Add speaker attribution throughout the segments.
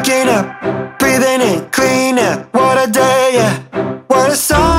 Speaker 1: Waking up, breathing in clean air. What a day, yeah. What a song.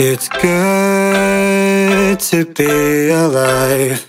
Speaker 1: It's good to be alive.